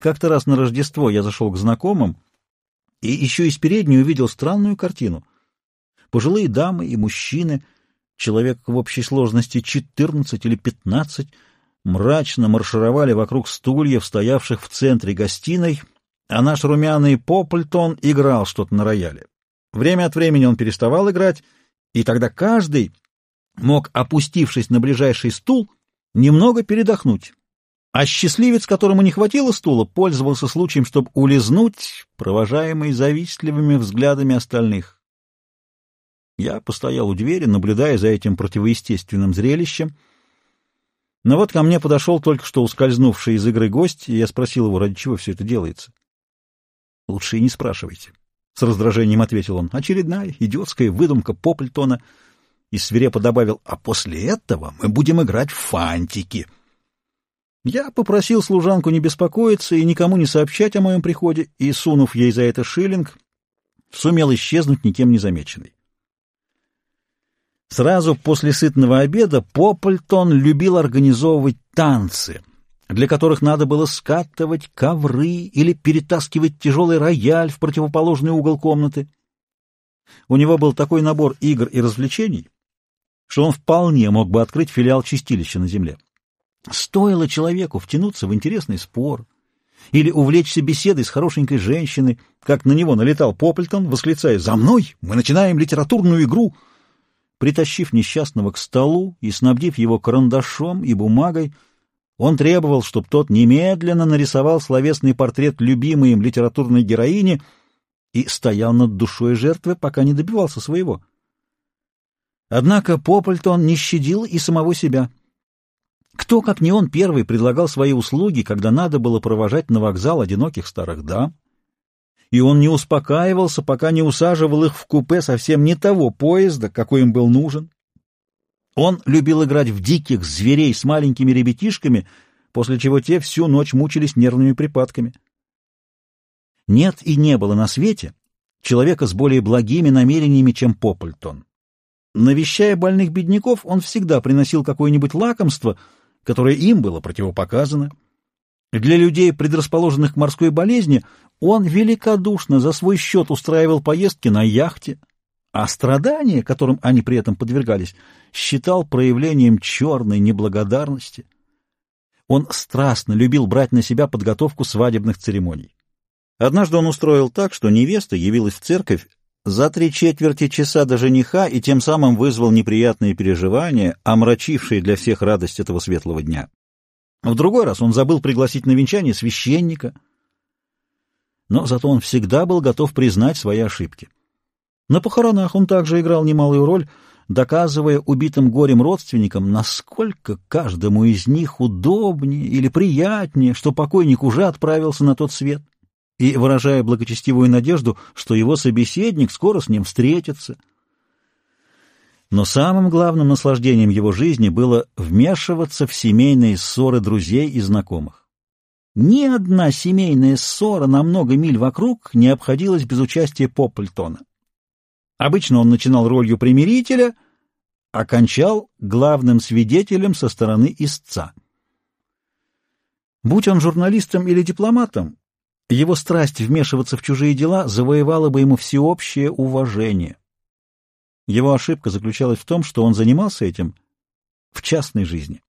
Как-то раз на Рождество я зашел к знакомым и еще из передней увидел странную картину. Пожилые дамы и мужчины, человек в общей сложности 14 или 15, мрачно маршировали вокруг стульев, стоявших в центре гостиной, а наш румяный Поплтон играл что-то на рояле. Время от времени он переставал играть, и тогда каждый мог, опустившись на ближайший стул, немного передохнуть. А счастливец, которому не хватило стула, пользовался случаем, чтобы улизнуть, провожаемый завистливыми взглядами остальных. Я постоял у двери, наблюдая за этим противоестественным зрелищем. Но вот ко мне подошел только что ускользнувший из игры гость, и я спросил его, ради чего все это делается. — Лучше и не спрашивайте. — с раздражением ответил он. — Очередная идиотская выдумка Попльтона. И свирепо добавил, — а после этого мы будем играть в фантики. — я попросил служанку не беспокоиться и никому не сообщать о моем приходе, и, сунув ей за это шиллинг, сумел исчезнуть никем не замеченный. Сразу после сытного обеда Поппельтон любил организовывать танцы, для которых надо было скатывать ковры или перетаскивать тяжелый рояль в противоположный угол комнаты. У него был такой набор игр и развлечений, что он вполне мог бы открыть филиал чистилища на земле. Стоило человеку втянуться в интересный спор или увлечься беседой с хорошенькой женщиной, как на него налетал Поппельтон, восклицая «За мной! Мы начинаем литературную игру!» Притащив несчастного к столу и снабдив его карандашом и бумагой, он требовал, чтобы тот немедленно нарисовал словесный портрет любимой им литературной героини и стоял над душой жертвы, пока не добивался своего. Однако Поппельтон не щадил и самого себя — кто, как не он, первый предлагал свои услуги, когда надо было провожать на вокзал одиноких старых дам? И он не успокаивался, пока не усаживал их в купе совсем не того поезда, какой им был нужен. Он любил играть в диких зверей с маленькими ребятишками, после чего те всю ночь мучились нервными припадками. Нет и не было на свете человека с более благими намерениями, чем Поппельтон. Навещая больных бедняков, он всегда приносил какое-нибудь лакомство — которое им было противопоказано. Для людей, предрасположенных к морской болезни, он великодушно за свой счет устраивал поездки на яхте, а страдания, которым они при этом подвергались, считал проявлением черной неблагодарности. Он страстно любил брать на себя подготовку свадебных церемоний. Однажды он устроил так, что невеста явилась в церковь за три четверти часа до жениха и тем самым вызвал неприятные переживания, омрачившие для всех радость этого светлого дня. В другой раз он забыл пригласить на венчание священника, но зато он всегда был готов признать свои ошибки. На похоронах он также играл немалую роль, доказывая убитым горем родственникам, насколько каждому из них удобнее или приятнее, что покойник уже отправился на тот свет и выражая благочестивую надежду, что его собеседник скоро с ним встретится. Но самым главным наслаждением его жизни было вмешиваться в семейные ссоры друзей и знакомых. Ни одна семейная ссора на много миль вокруг не обходилась без участия Поппельтона. Обычно он начинал ролью примирителя, а кончал главным свидетелем со стороны истца. Будь он журналистом или дипломатом, его страсть вмешиваться в чужие дела завоевала бы ему всеобщее уважение. Его ошибка заключалась в том, что он занимался этим в частной жизни.